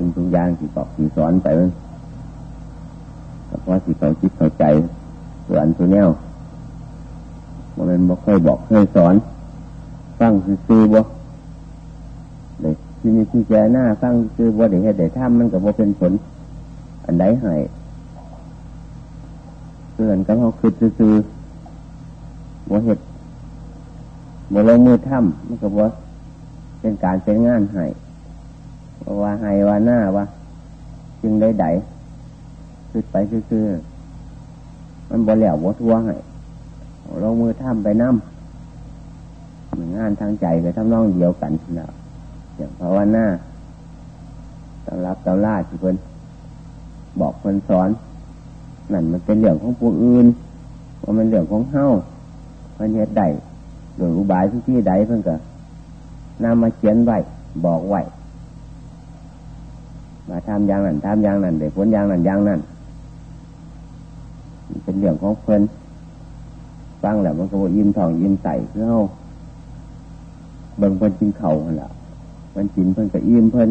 สิ่งทุกอย่างที่บอกที่สอนไปเพราะที่เขาคิดเข้าใจส่วนตัวแนวมันบอกเคยบอกเคยสอนฟังซื้อบ่เด็กที่มีที่แจหน้าฟังซื้อบ่เด็กให้เด็กทำมันกับบ่เป็นผล อันใดให้เพื่อนก็เขาคือซื้อบ่เห็ดบ่ลงมือทำมันก็บ่เป็นการเป็นงานให้ ว่าให้ว่าหน้าว่าจึงได้ไดคือไปคือมันบ่แล้วบ่ทั่วให้ลงมือทำไปน้ำเหมือนงานทางใจไปทำนองเดียวกันนะอย่างภาวนาตำรับตำราที่เพิ่นบอกเพิ่นสอนนั่นมันเป็นเรื่องของผู้อื่นว่ามันเรื่องของเฮ้าเพิ่นเฮ็ดได้โดยอุบายที่ที่ใดเพิ่นก็นำมาเขียนไว้บอกไว้ มาทำอย่างนั้นทำอย่างนั้นเดี๋ยวผลอย่างนั้นอย่างนั้นเป็นเรื่องของเพิ่นฟังแล้วมันก็บยิ้มทองยิ้มใส่เพื่อเอาบิ่งเพิ่นกินเข่าและเพิ่นกินเพิ่นก็ยิ้มเพิ่น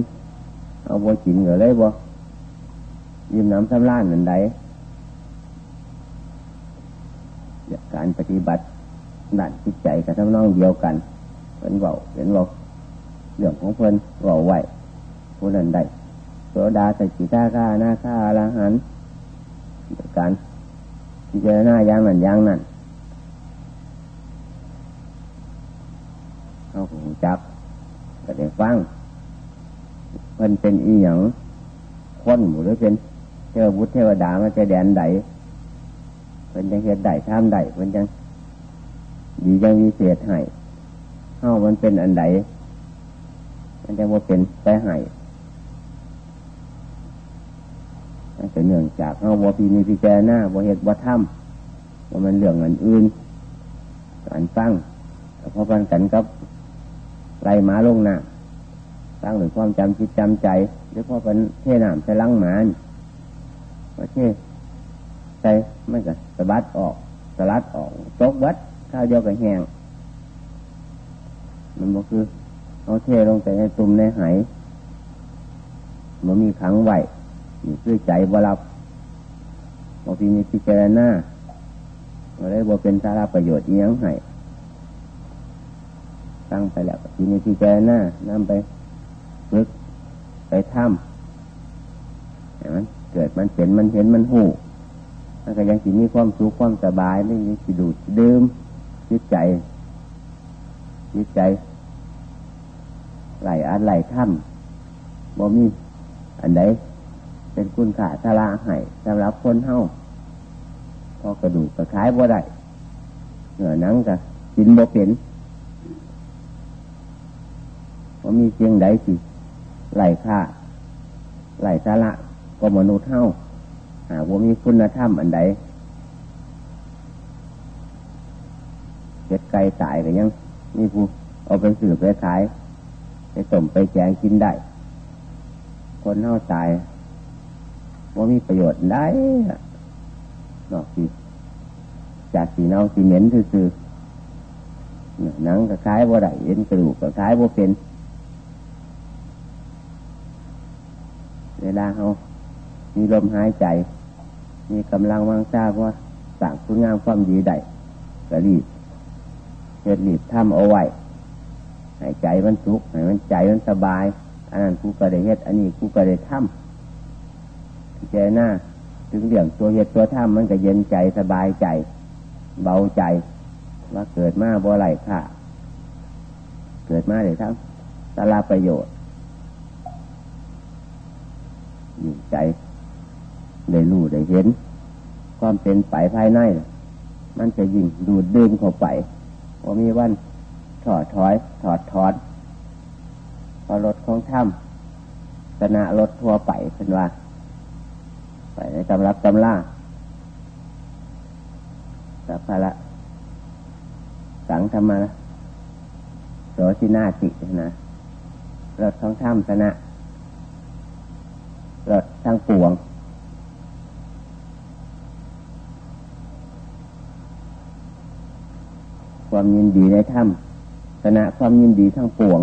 เอาบ่กินก็เลยบ่ยิ้มน้ำสำล้านนั่นใดการปฏิบัติด้านจิตใจกับทั้งน้องเดียวกันเพิ่นเบาเห็นเบาเรื่องของเพิ่นเบาไหวผู้นั้นใด โสดาสกิทาคานาคาอรหันการพิจารณาอย่างนั้นอย่างนั้นเขาหูจับก็ได้ฟังมันเป็นอีหยังคนหรือเป็นเทวบุตรเทวดามาจะแดนใดเป็นยังเหตุใดท่ามใดเป็นยังดียังมีเศษให้เฮ้ามันเป็นอันใดมันจะว่าเป็นไปให้ เนื่องจากเฮาว่าพีมีพิจารณาว่าเหตุว่าถ้ำว่ามันเรื่องอันอื่นการฟังเพราะกันกันกับไรหมาลงหน้าตั้งหรือความจำจิตจำใจหรือเพราะเป็นเท่น้ำใส่ลังหมาว่าเท่ใส่ไม่ก็สะบัดออกสลัดออกตกวัดข้าวเดียวกับแห้งมันก็คือเอาเทลงไปในตุ่มในไหมันมีขังไหว คือใจบรับพอพี่มีพิจารณาอะไรบ่เป็นสาระประโยชน์เนี้ยงให้ตั้งไปแล้วทีนี้ที่เจหน้านำไปฝึกไปทำเห็นมันเกิดมันเห็นมันเห็นมันหูมันก็ยังสิมีความสุขความสบายไม่มีสิดูดดื่มจิตใจจิตใจไหลอันไหลถ้ำบ่มีอันใด เป็นคุณค่าสละให้สำหรับคนเฮาพอกระดูกกระคายบ่ได้เหนือนังกะกินบ่เป็นว่ามีเพียงใดสิไหลค่าไหลสาระก็มนุษย์เท่าหากว่ามีคุณธรรมอันใดเจ็ดไก่ตายก็ยังมีผู้เอาไปสืบไปขายไปต้มไปแจงกินได้ คนเท่าตาย ว่ามีประโยชน์ได้นอกสีจากสีเน่าสีเหม็นซื่อหนังก็คล้ายว่าได้เอ็นกระดูกก็คล้ายว่าเป็นเวลาเขามีลมหายใจ มีกำลังวางทราบว่าสั่งคุณงามความดีได้ก็รีบเฮ็ดรีบทำเอาไว้หายใจมันสุขหายมันใจมันสบาย อันนั้นกูก็ได้เฮ็ด อันนี้กูก็ได้ทำ ใจหน้าถึงเรื่องตัวเฮ็ดตัวทำมันก็เย็นใจสบายใจ เบาใจ ว่าเกิดมาบ่ไหลค่ะ เกิดมาได้ทั้งสาระประโยชน์ยิ่งใจได้รู้ได้เห็น ความเป็นไปภายใน มันจะยิ่งดูดดื่มเข้าไปพอมีวันถอดถอย ถอดถอนพอรถของถ้ำชนะรถทั่วไปเป็นว่า ไปในตำรับตำล่าสัพพละ สังธรรมะโสชินาตินะรถของถ้ำชนะรถทั้งปวงความยินดีในถ้ำชนะความยินดีทั้งปวง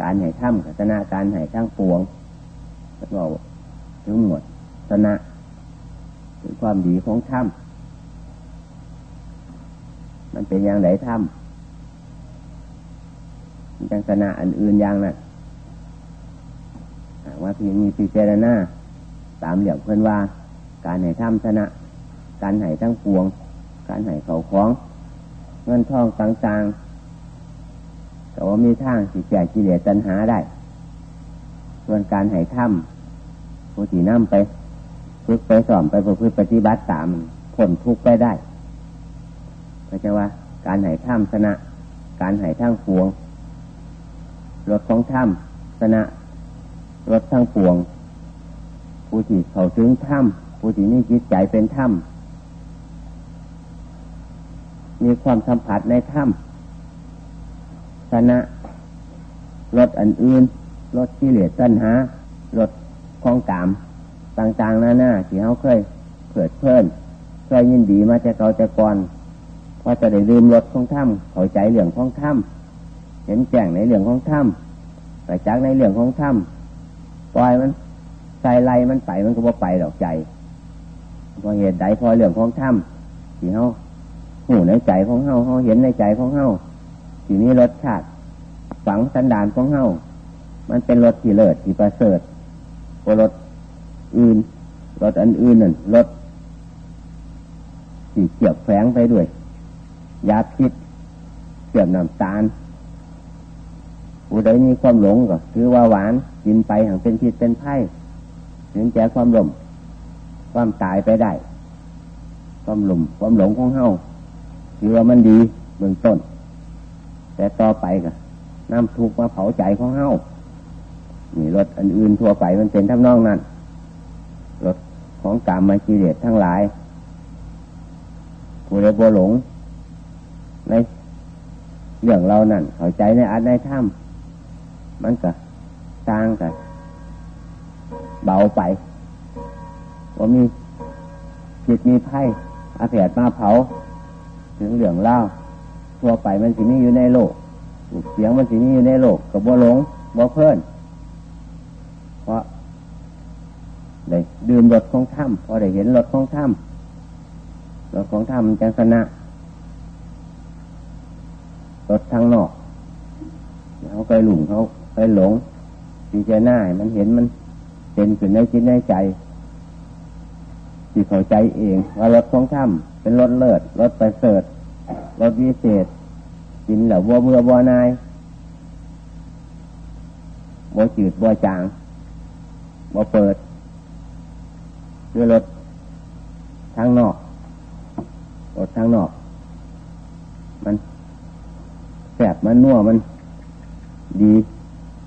การให้ถ้ำชนะการให้ทั้งปวงเรา ถึงหมดชนะถึงความดีของถ้ำมันเป็นอย่างไรถ้ำมันจังชนะอันอื่นอย่างนั้นหากว่าพี่มีพิจารณาตามเหลี่ยมเพื่อนว่า การให้ถ้ำชนะ การให้ทั้งปวง การให้เขาคล้อง เงินทองต่างๆแต่ว่ามีทางสิแก่กิเลสตัณหาได้ ส่วนการให้ถ้ำ ผู้ที่นั่มไปฝึกไปสอนไปประพฤติปฏิบัติตามผลทุกไปได้เพราะฉะว่า การให้ถ้ำชนะ การให้ทั้งปวงรถของถ้ำชนะรถทั้งปวง ผู้ที่เขาถึงถ้ำผู้ที่นี่จิตใจเป็นถ้ำมีความสัมผัสในถ้ำชนะรถอันอื่นรถที่เหลือตัณหารถ ของกาม ต่างๆหน้าหน้าที่เขาเคยเกิดเพิ่นเคยยินดีมาจากเก่าจากก่อนพอจะได้ลืมรถของถ้ำเข้าใจเรื่องของถ้ำเห็นแจ้งในเรื่องของถ้ำแต่จากในเรื่องของถ้ำปล่อยมันใจไล่มันไปมันก็บ่ไปดอกใจพอเหตุใดพอเรื่องของถ้ำที่เฮาหูในใจของเฮาเฮาเห็นในใจของเฮาทีนี้รสชาติฝังสันดานของเฮามันเป็นรสที่เลิศที่ประเสริฐ กว่ารสอื่นรสอันอื่นนั่นรสที่เกี่ยวแฝงไปด้วยยาพิษเกี่ยวน้ำตาลผู้ใดมีความหลงก็คือว่าหวานกินไปห่างเป็นพิษเป็นไพ่ถึงแก่ความหลงความตายไปได้ ความหลงความหลงของเฮาคือว่ามันดีเบื้องต้น แต่ต่อไปก็น้ำทุกมาเผาใจของเฮา นี่รถอันอื่นทั่วไปมันเป็นทั้งนองนั้นรถของกามมาจีเดชทั้งหลายผู้ใดบ่หลง ในเรื่องเรานั่นเข้าใจในอันในถ้ำมันก็สร้างกันเบาไปว่ามีจิตมีไพ่อาเพียดมาเผา ถึงเหลืองเล่าทั่วไปมันสิมีอยู่ในโลก เสียงมันสิมีอยู่ในโลกกับบัวหลงบัวเพิ่น เพราะได้ดื่มรถของถ้ำพอได้เห็นรถของถ้ำรถของถ้ำมันจังสนะรถทางนอกเขาเคยหลุมเขาเคยหลงพิจารณามันเห็นมันเป็นขึ้นในจิตในใจที่เข้าใจเองว่ารถของถ้ำเป็นรถเลิศรถประเสริฐรถวิเศษกินเหล่าบัวเบื่อบัวนายบัวจืดบัวจาง บัวเปิดด้วยรถทางนอกรถทางนอก มันแสบมันนัวมันดี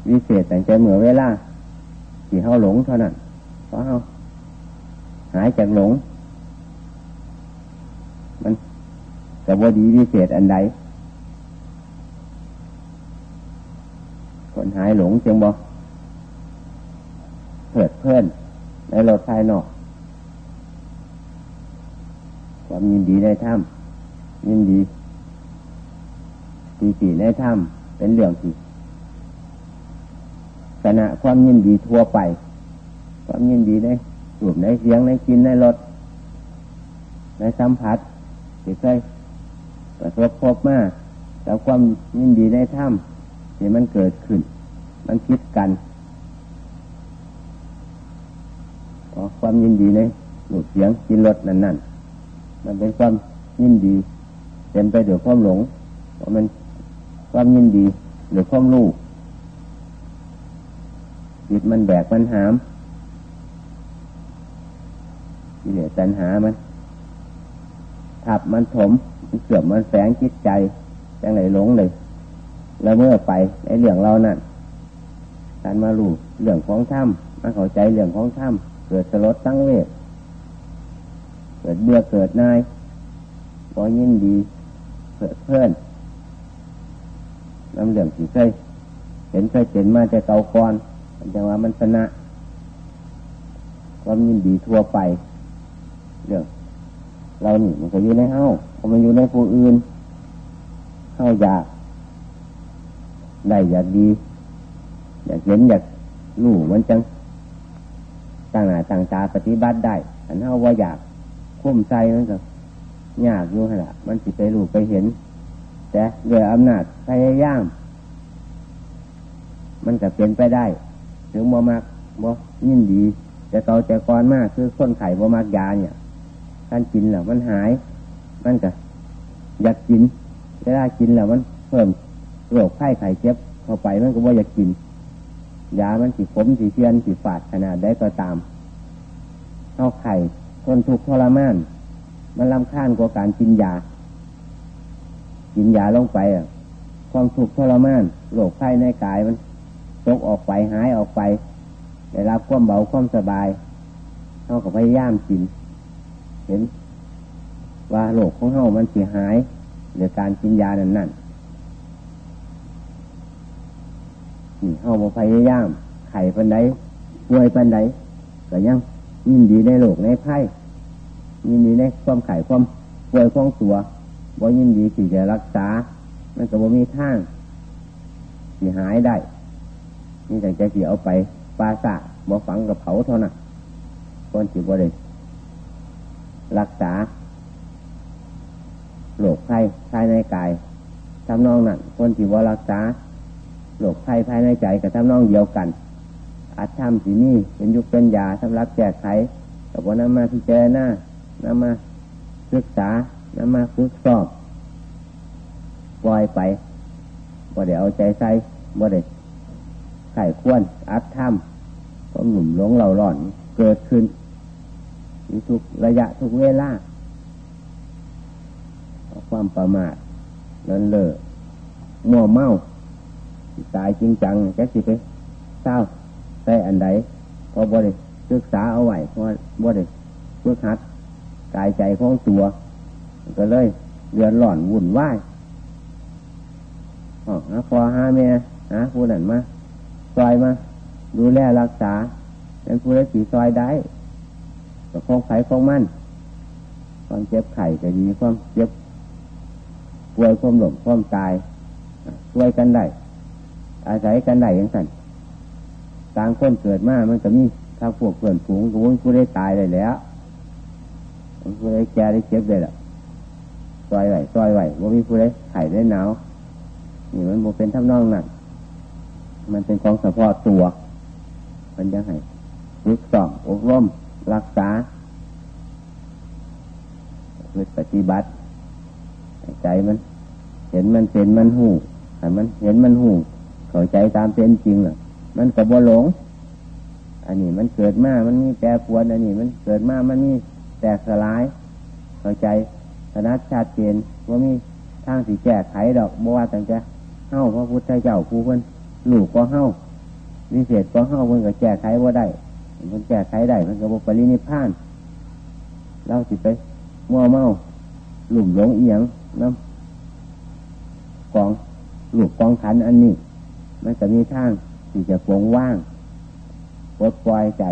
วิเศษแต่ใจเหมือเวลาที่เขาหลงเท่านั้นเพราะเขาหายจากหลง มันแต่ว่าดีวิเศษอันใดคนหายหลงจึงบอก เผิดเพื่อนในรถภายนอก ความยินดีในถ้ำยินดีปีติในถ้ำเป็นเรื่องที่ขณะความยินดีทั่วไป ความยินดีในสูบในเสียงในกินในรสในสัมผัสที่เคยประสบพบมาแต่ความยินดีในถ้ำที่มันเกิดขึ้น มันคิดกันพอ ความยินดีในสูเสียงกินรสนั่นนั่นมันเป็นความยินดีเต็มไปด้วยความหลงเพราะมันความยินดีหรือความรู้จิตมันแบกมันหามกิเลสตัณหามันทับมันถมมันเสื่อมมันแฝงจิตใจจังไหนหลงเลยแล้วเมื่อไปในเรื่องเรานั่นการมาลู่เรื่องของถ้ำมาเข้าใจเรื่องของถ้ำ เกิดสลดตั้งเวทเกิดเบื่อเกิดนายพอยินดีเกิดเพื่อนนำเรื่องที่เคยเห็นเคยเห็นมาแต่เก่าก่อนจังว่ามันชนะความยินดีทั่วไปเรื่องเรานี่มันก็อยู่ในเฮ้าพอมันอยู่ในผู้อื่นเฮ้าอยากได้อยากดี อยากเห็นอยากรู้มันจัง ต่างหน้าต่างตาปฏิบัติได้อันเท่าว่าอยากคุ้มใจมันก็ยากอยู่ขนาดมันสิไปรู้ไปเห็น แต่ด้วยอำนาจพยายาม มันก็เป็นไปได้ ถึงบ่มากบ่ยินดี แต่เกาแต่ก่อนมากคือคนไข่บ่มากยาเนี่ยท่านกินแล้วมันหาย มันก็อยากกินเวลากินแล้วมันเพิ่มโรคไข้ไข้เจ็บเข้าไปมันก็บ่อยากกิน ยามันสีผมสีเทียนสีฝาดขนาดได้ก็ตามเข้าไข่คนทุกข์ทรมาน มันลำค้านกว่าการกินยา กินยาลงไปอะความทุกข์ทรมานโรคไข้ในกายมันตกออกไปหายออกไปได้รับความเบาความสบายเท่ากับพยายามกิน เห็น ว่าโรคของเฮามันเสียหายหรือการกินยานั่นนั่นนี่ เฮาพยายาม ไข่ปันไดป่วยปันไดก็ยังยินดีในโลกในไพ่ยินดีในความไข่ความป่วยของตัวบ่ยินดีที่จะรักษา มันก็บ่มีทางที่หายได้ นี่แต่จะเสียเอาไปปาสะบ่ฝังกับเผาเท่านั้นคนที่บ่ได้รักษาโรคไข้ภายในกายทำนองนั้นคนที่บ่รักษา โรคไข้ภายในใจกับทำนองเดียวกันอาจทำสีนี่เป็นยุคเป็นยาสำหรับแก้ไขแต่ว่านำมาพิจารณานำมาศึกษานำมาฝึกสอบปล่อยไปบ่ได้เอาใจใส่บ่ได้ไข่ควรอัดทำความหนุ่มหลงเหล่าหล่อนเกิดขึ้นมีทุกระยะทุกเวลาความประมาทนั่นเลยมัวเมา ตายจริงจังแกสิไปเศร้าแต่อันใดพอบริศึกษาเอาไว้พอบริฝึกหัดกายใจของตัว ก็เลยเดือดร้อนวุ่นวายอ๋อพอห้าเมียหาผู้นั้นมาซอยมาดูแลรักษาเป็นผู้ได้สีซอยได้ก็คงไข่คงมั่นความเจ็บไข่ก็ดีความเจ็บป่วยความหลงความตายช่วยกันได้ อาศัยกันได้อย่างสั่นต่างคนเกิดมามันจะมีถ้าพวกเพื่อนฝูงก็วุ้นกูได้ตายเลยแล้วกูได้แก่ได้เจ็บเลยล่ะซอยไหวซอยไหวว่ามีผู้ได้ไข่ได้หนาวนี่มันโมเป็นทำนองนั่นมันเป็นของเฉพาะตัว มันยังไงฝึกสอบอบรมรักษาคือปฏิบัติ ใจมัน เห็นมันเป็นมันหูแต่มันเห็นมันหู เข้าใจตามเป็นจริงอะมันก็บ่หลง อันนี้มันเกิดมา มันมีแปรปวน อันนี้มันเกิดมา มันมีแตกสลาย เข้าใจธนัดชาติเจนว่ามีทางสีแก้ไขดอกบ่ว่าแต่จะเฮ้าพระพุทธเจ้าผู้เพิ่นลูกก็เฮ้าวิเศษก็เฮ้าเพิ่นก็แก้ไขว่าได้เพิ่นแก้ไขได้เพิ่นก็บปรินิพานเราสิไปมัวเมาหลุมหลงเอียงน้ำกองหลุกกองขันอันนี้ มันจะมีทางที่จะปร่งว่างปลดปล่อยใจ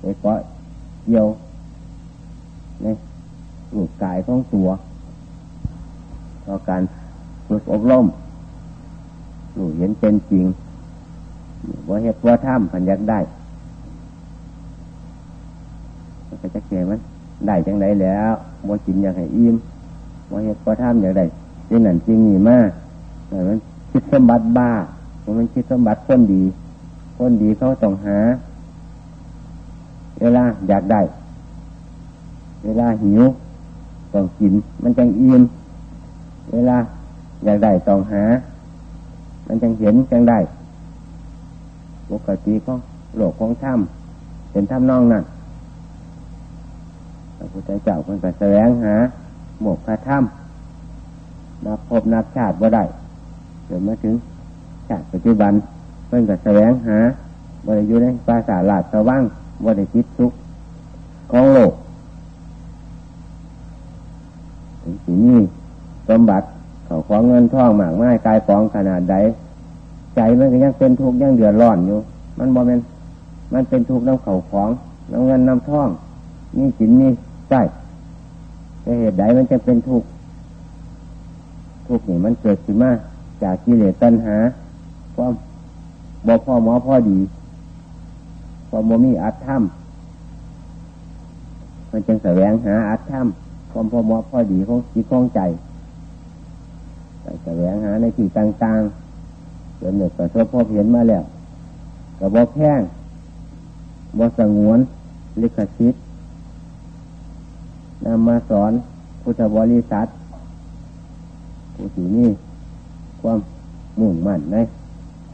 ไปเกาะเยียวในหลุกกายของตัวต่อการฝึกอบรมหนูเห็นเป็นจริงว่าเหตุว่าถ้ำพันยักได้ก็จะเก่มันได้จังไรแล้วว่ากินอย่างให้อิ่มว่าเหตุว่าถ้ำอย่างไรเรื่องนั้นจริงนี่มากแต่มันคิดสมบัติบ้า มันคิดสมบัติคนดี คนดีเขาต้องหา เวลาอยากได้ เวลาหิวต้องกิน มันจังอิ่มเวลาอยากได้ต้องหา มันจังเห็นจังได้ปกติของโลกของถ้ำเป็นถ้ำนองนั่นพระพุทธเจ้าเพิ่นก็แสวงหา หมวกพระถ้ำนับพบนับชาติบ่ได้จนมาถึง ชาติปัจจุบันเพิ่นก็แสวงหาบริยุในภาษาลาดสว่างบริจิตทุกของโลกถึงที่นี่สมบัติเขาของเงินทองหมากไม้กายกองขนาดใดใจมันก็ยังเป็นทุกข์ยังเดือดร้อนอยู่ มันบ่เป็นมันเป็นทุกข์น้ำเขาของน้ำเงินน้ำทองนี่สินนี่ใช่เหตุใดมันจะเป็นทุกข์ทุกข์นี่มันเกิดขึ้นมาจากกิเลสตัณหา ความบ่พ่อหมอพ่อดีพอบ่มีอัตถ้ำมันจึงแสวงหาอัตถ้ำความพ่อหมอพ่อดีของจิตของใจไปแสวงหาในที่ต่างๆจนเด็กประสบพบเห็นมาแล้วกับบ่แพงบ่สงวนลิขสิทธิ์นำมาสอนพุทธบริษัทผู้ที่นี่ความมุ่งมั่นใน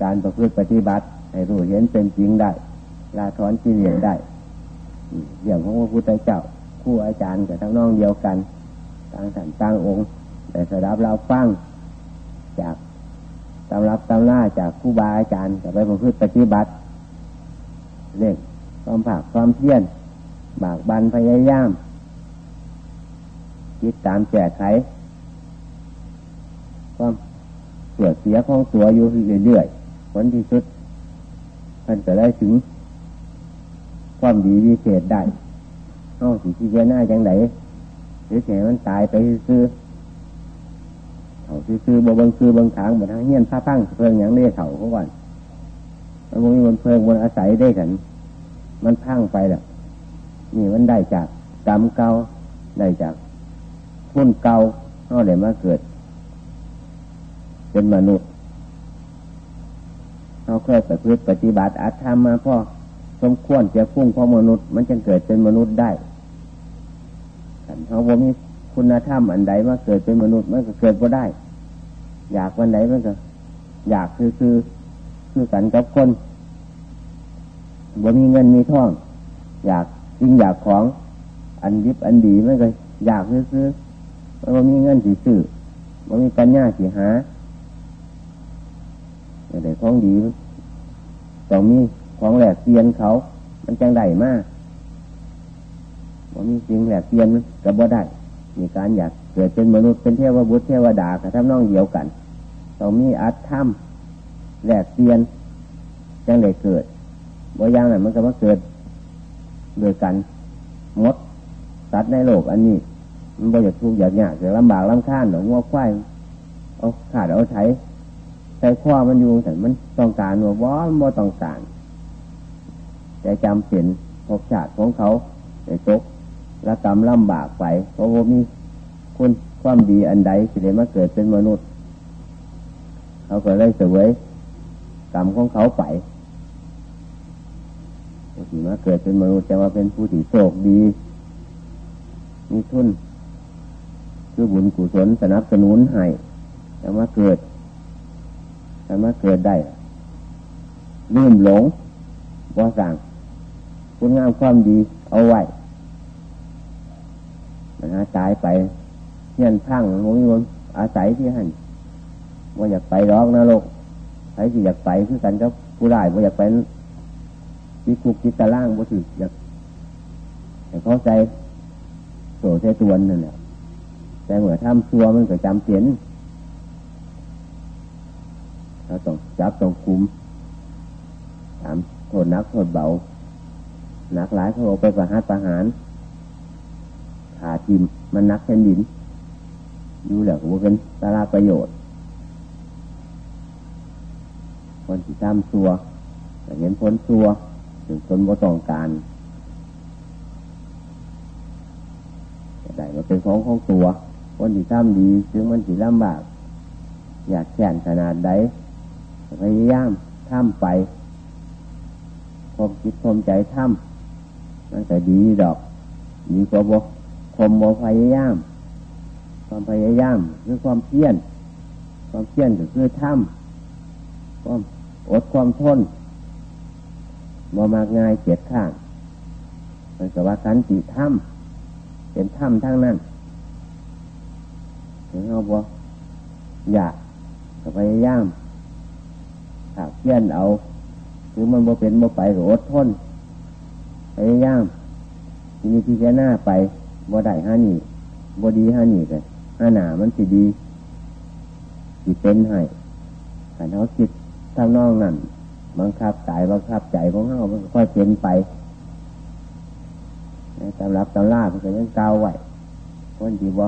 การประพฤติปฏิบัติ ให้รู้เห็นเป็นจริงได้ลาถอนกิเลสได้เรื่องของพระพุทธเจ้าคู่อาจารย์กับทั้งน้องเดียวกันต่างสันต่างองค์ แต่สดับเราฟังจากตำรับตำล่าจากคู่บาอาจารย์กับไปประพฤติปฏิบัติเร่งความผากความเพียรบากบันพยายามคิดตามแก้ไขความเสื่อเสียของตัวอยู่เรื่อยๆ ผลที่สุดมันจะได้ถึง ความดีวิเศษได้เอาสิที่เจหน้าจังไหนหรือแฉมันตายไปซื้อเขาซื้อบ่บังซื้อบังขางบนทางเฮียนผ้าตั้งเพิ่งยังได้เขาเขาก่อนมันมีบนเพิงบนอาศัยได้กันมันพังไปแล้วนี่มันได้จากกรรมเก่าได้จากพุ่นเก่าเขาเลยมาเกิด เป็นมนุษย์ เขาเคยประพฤติปฏิบัติอาธรรมมาพ่อสมควรจะพุ่งเพราะมนุษย์ มันจึงเกิดเป็นมนุษย์ได้ขันเขาบ่มีคุณธรรมอันใดมาเกิดเป็นมนุษย์มันก็เกิดก็ได้ อยากวันไหนมันก็อยากคือคือคือกันกับคนบ่มีเงินมีทอง อยากจริงอยากของอันยิบอันดีมันก็อยากคือคือมันบ่มีเงินสีซื้อบ่มีปัญญาสีหา แต่ของดีต้องมีของแหลกเตียนเขา มันจังได้มากว่ามีสิ่งแหลกเตียนกับบ่ได้ มีการอยากเกิดเป็นมนุษย์เป็นเทวบุตรเทวดากับท่าน้องเดียวกันต้องมีอัตถ้ำแหลกเตียนจังได้เกิดบ่อย่างนั้นมันก็มาเกิดโดยกันมดสัตว์ในโลกอันนี้ มันบ่อยากทุกข์อยากยากอยากลำบากลำค้านหรืองัวควายเอาขาดเอาใช้ ใช้ข้อมันอยู่แต่มันต้องการว่าว้อนบ่ต้องการแต่จำเป็นภพชาติของเขาในตกละกรรมลำบากไป เพราะว่ามีคุณความดีอันใดสิได้มาเกิดเป็นมนุษย์ เขาก็เลยเสวยกรรมของเขาไปผู้ที่มาเกิดเป็นมนุษย์จะว่าเป็นผู้ที่โชคดี มีทุนคือบุญกุศลสนับสนุนให้จะมาเกิด จะมาเกิดได้ลืมหลงว่าสั่งคุณงามความดีเอาไว้นะฮะตายไปเฮียนพังมันมีคนอาศัยที่หันว่าอยากไปร้องนะโลกใครที่อยากไปคือกันก็ผู้ได้ว่าอยากไปวิคุกจิตะล่างบ่ถืออยากแต่เข้าใจโสใจตัวนั่นแหละแต่เหมื่อทำตัวมันก็จำเสียน เราต้องจับต้องคุมถามโทษนักโทษเบานักหลายเขาเอาไปประหารประหารขาทิมมันนักแผ่นดินอยู่แล้วว่าเป็นสาระประโยชน์ คนที่ทำตัวแต่เห็นพ้นตัวถึงคนบ่ต้องการได้มาเป็นของของตัวคนที่ทำดี ถึงมันสิลำบาก อยากแข่นขนาดใด พยายามทำไปคมคิดคมใจทำมันก็ดีดอกดีกว่าบ่คมบ่พยายาม ความพยายามคือความเพียรความเพียรก็คือทำความอดความทนบ่มากง่ายเกียดข้างมันก็ว่าสันติถ้ำเป็นถ้ำทั้งนั้นถึงเอาบ่อยากก็พยายาม ถ้าเพี้ยนเอา คือมันบ่เป็นบ่ไปก็อดทนพยายามทีนี้ที่แค่หน้าไปบ่ได้ห้านี่บ่ดีห้านี่เลยห้าหนามันสิดีสิเป็นให้แต่เขาคิดทางนอกนั่นบังคับกายบังคับใจของเขามันค่อยเป็นไปตำรับตำลาเพื่อยังเกาไว้คนที่บ่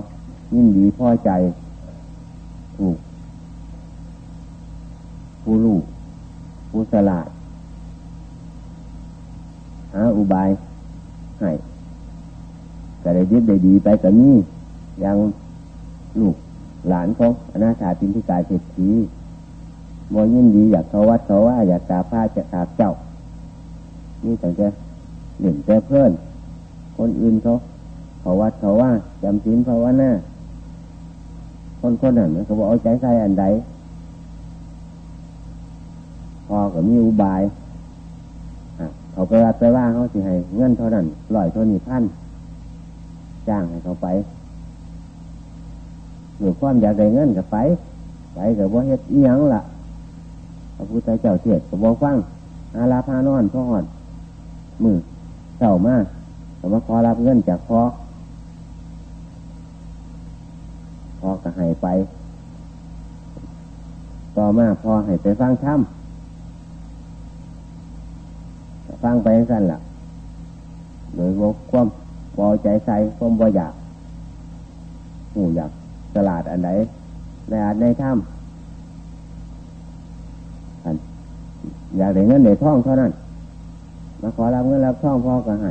ยินดีพอใจถูกผู้รู้ ผู้สลาดหาอุบายให้ก็ได้ยึดได้ดีไปกับนี่ยังลูกหลานของอนาถาตินทิกายเศรษฐีมยินดีอยากเขาวัดเขาว่า อยากกาบพระจะกาเจ้า นี่แต่จะหนึ่งแต่เพื่อน คนอื่นเขาเขาวัดเขาว่าจำศีลภาวนาคนคนนั้นเขาบอกเอาใจใส่อันใด อกับมีอุบายเขาไปวัดไปว่าเขาสิให้เงินเท่านั้นลอยเท่านี้พันจ้างให้เขาไปหรือความอยากได้เงินกับไป ไปกับว่าเฮ็ดอีหยังล่ะพระพุทธเจ้าเทศกับว่าฟังอาลาพานอนพ่อหอดมือเศร้ามากแต่มาขอรับเงินจากพ่อพ่อก็ให้ไป ต่อมาพ่อให้ไปฟังธรรม ฟังไปสั้นล่ะโดยว่าความพอใจใส่ความบ่อยากหูอยากตลาดอันไหนในอาจในถ้ำอยากได้เงินได้ท่องเท่านั้น มาขอรับเงินรับท่องพ่อก็ให้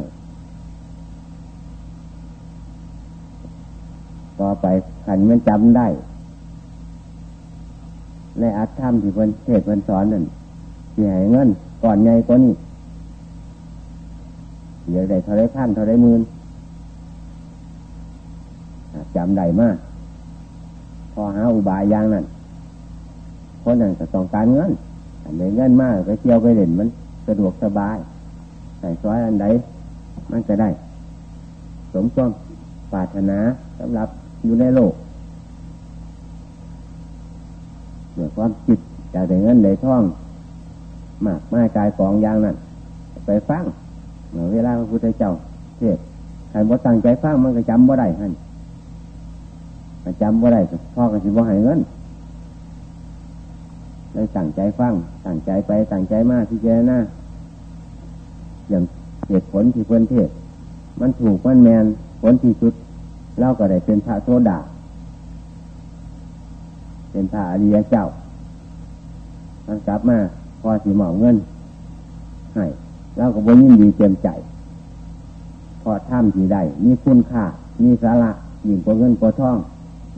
ต่อไปขันมันจำได้ ในอาธรรมที่เพิ่นเทศเพิ่นสอนนั่นที่ให้เงินก่อนใหญ่กว่านี้ เดี๋ยได้เท่าไรพันเท่าไรหมื่นจำได้มาก พอหาอุบายอย่างนั้นคนนั้นก็ต้องการเงินอันไหนเงินมากก็เที่ยวไปเล่นมันสะดวกสบายใส่ซอยอันใดมันจะได้ สมต้องปรารถนาสำหรับอยู่ในโลกเมื่อความจิตจะได้เงินได้ท่อง มากมากายกองอย่างนั้น ไปฟัง เวลาพระพุทธเจ้าเทศใครบ่ตั้งใจฟังมันก็จำบ่ได้ฮั่นจำบ่ได้พ่อก็สิบ่ให้เงินเลยตั้งใจฟังตั้งใจไปตั้งใจมากที่เจนะอย่างเหตุผลที่เพื่อนเทศ มันถูกมันแมนผลที่สุดเล่าก็ได้เป็นพระโสดาเป็นพระอริยเจ้ามันกลับมาพอสีหมอเงินให้ เราก็บ่ยินดีเต็มใจ พอท่ามที่ได้มีคุณค่ามีสาระยิ่งกว่าเงินกว่าทอง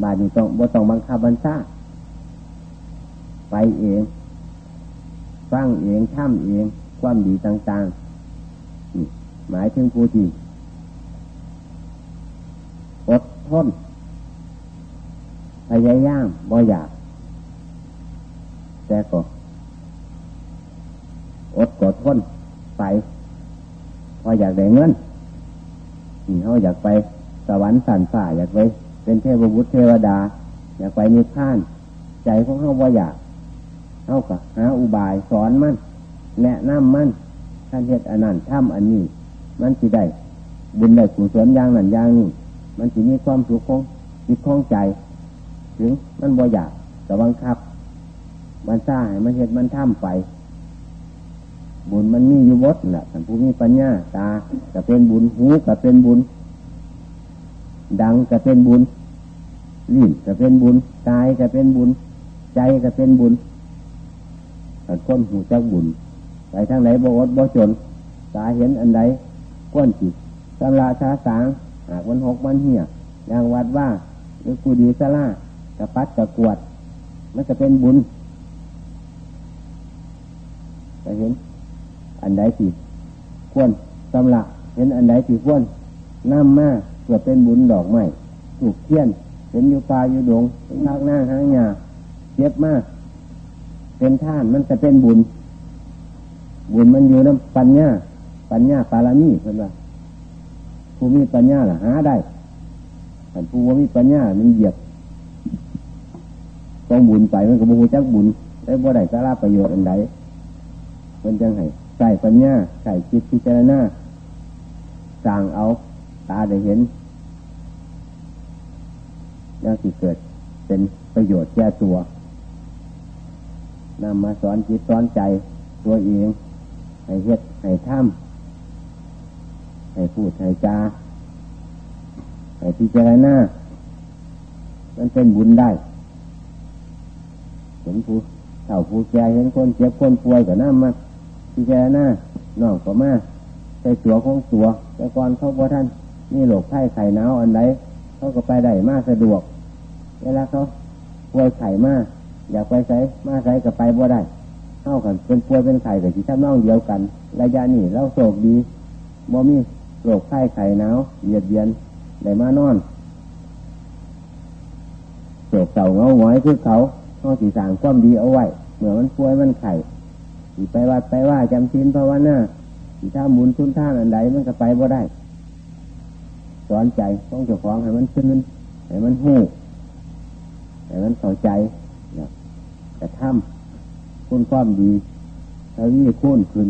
บาทนี้ต้องบ่ต้องบังคับบัญชาไปเองฟังเองท่ามเอง ความดีต่างๆหมายถึงผู้ที่อดทนพยายามบ่อยาก แต่ก็อดกดทน ไปพออยากได้เงินเขาอยากไปสวรรค์สันฝ่าอยากไป เป็นเทพบุตรเทวดา อยากไปนิพพาน ใจของเขาว่าอยากเขาก็หาอุบายสอนมันแนะนำมันท่านเหตุอันนั้นทำอันนี้ มันจะได้ บุญได้กุศลอย่างนั้นอย่างนี้มันจะมีความสุขของจิตของใจ ถึงมันบ่อยากแต่บังคับ มันซ่าให้มันเหตุมันท่ำไป บุญมันมีอยู่วดแหละท่านผู้มีปัญญาตาก็เป็นบุญหูก็เป็นบุญ ดังก็เป็นบุญลิ้นก็เป็นบุญกายก็เป็นบุญ ใจก็เป็นบุญแต่คนหูจักบุญไปทางไหนบ่อดบ่จนตาเห็นอันใดก้นจิตสำราชาสางหากวันหกวันเหี่ยอย่างวัดว่าหรือกูดีสลากระปัดกระกวด มันจะเป็นบุญไปเห็น อันใดที่ควรสำลักเห็นอันใดที่ควรน้ำมาเพื่อเป็นบุญดอกไม้ถูกเทียนเห็นอยู่ปลาอยู่ดงเป็นทางหน้าทางหยาเจ็บมาก เป็นท่านมันจะเป็นบุญ บุญมันอยู่น้ำปัญญา ปัญญาปารามีเพื่อนว่าผู้มีปัญญาล่ะหาได้แต่ผู้ว่ามีปัญญา มันเหยียบต้องบุญไปมันก็บูจักบุญได้บ่ได้สาระประโยชน์อันใดมันจังไห้ ใส่ปัญญาใส่จิตพิจารณาสั่งเอาตาได้เห็นแล้วที่เกิดเป็นประโยชน์แก่ตัวนำมาสอนจิตสอนใจตัวเอง ให้เฮ็ดให้ทำให้พูดให้จาให้พิจารณามันเป็นบุญได้เห็นผู้เถ่าผู้แก่เห็นคนเจ็บคนป่วยก็น้ำมา พี่แก่หน้านองก็มาใส่ตัวของตัว แต่ก่อนเขาบอกท่านนี่โรคไข้ไข่หนาวอันใดเขาก็ไปได้มาสะดวกเวลาเขาป่วยไข่มาอยากไปใส่มาใส่ก็ไปบ่ได้เท่ากันเป็นป่วยเป็นไข่กับที่ท่านน้องเดียวกัน ระยะนี้เราโศกดีบ่มีโรคไข้ไข่หนาวเยียดเยียนได้มานอนโศกเก่าเงาหงอยคือเขาเขาสีสางความดีเอาไว้เมื่อมันป่วยมันไข่ ไปวัดไปว่าจำศีลภาวนาสีท่ามุนทุนท่านอันใดมันก็ไปบ่ได้ สอนใจต้องเจ้าของให้มันขึ้นให้มันหูให้มันเข้าใจแต่ทำคุณความดีทวีคุ้นขึ้น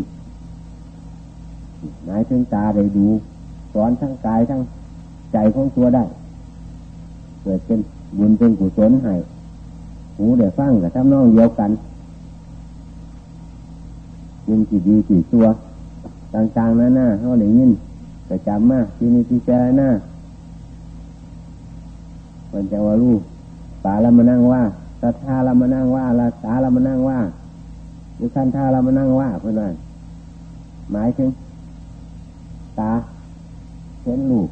หมายถึงตาได้ดู สอนทั้งกายทั้งใจของตัวได้ เกิดเป็นบุญเป็นกุศลให้หูได้ฟังกับทำนองเดียวกัน ยินกี่ดีกี่ตัวต่างๆนั่นน่ะเขาได้ยินแต่จำมาที่นี่ที่เจอหน้ามันจะว่ารู้ป่าละมานั่งว่าสัทธาละมานั่งว่าละตาละมานั่งว่าดุขันธาละมานั่งว่าเพื่อนหมายถึงตาเห็นลูก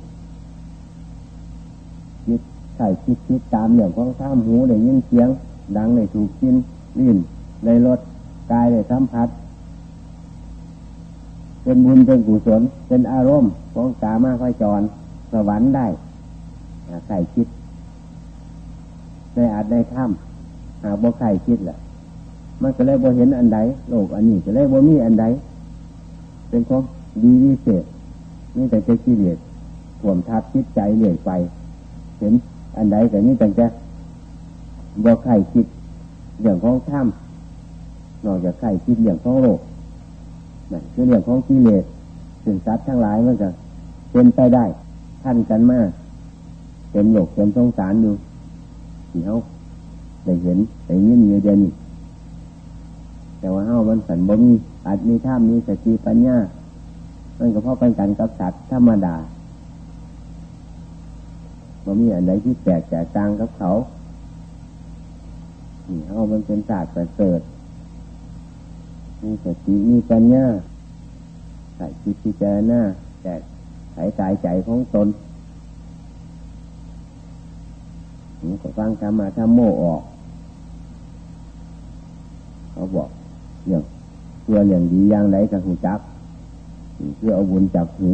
คิดใส่คิดคิดตามอย่างของข้ามหูได้ยินเสียง ดังได้ถูกกินลื่นได้รสกายได้สัมผัส เป็นบุญเป็นกุศลเป็นอารมณ์ของสามาค่อยจรสวรรค์ได้ใส่คิดในอาจในถ้ำหาบ่ไข่คิดแหละมันก็เลยบ่เห็นอันใดโลกอันนี้ก็เลยบ่มีอันใดเป็นของดีวิเศษนี่แต่จะกิเลสถ่วมทับคิดใจเรื่อยไป เห็นอันใดแต่นี่แต่จะบ่ไข่คิดอย่างของถ้ำนอกจากไข่คิดอย่างของโลก คือเรื่องของกิเลสสิ่งสัตว์ทั้งหลายมันจะเป็นไปได้ท่านกันมากเต็มโลกเต็มสงสารอยู่ที่เขาได้เห็นได้ยินอยู่เดียวนี้แต่ว่าเฮามันสันบ่มีอาจมีท่ามีสติปัญญามันก็เพราะเป็นกันกับสัตว์ธรรมดาบ่มีอันใดที่แตกแตกต่างกับเขานี่เฮามันเป็นศาสตร์ประเสริฐ มีสติมีปัญญาใส่คิดพิจารณาแต่ใส่กายใจของตนนี่ก็ฟังธรรมะธรรมโมออก เขาบอกเรื่องเพื่อเรื่องดีอย่างไรกับหูจัก เพื่อเอาบุญจับหู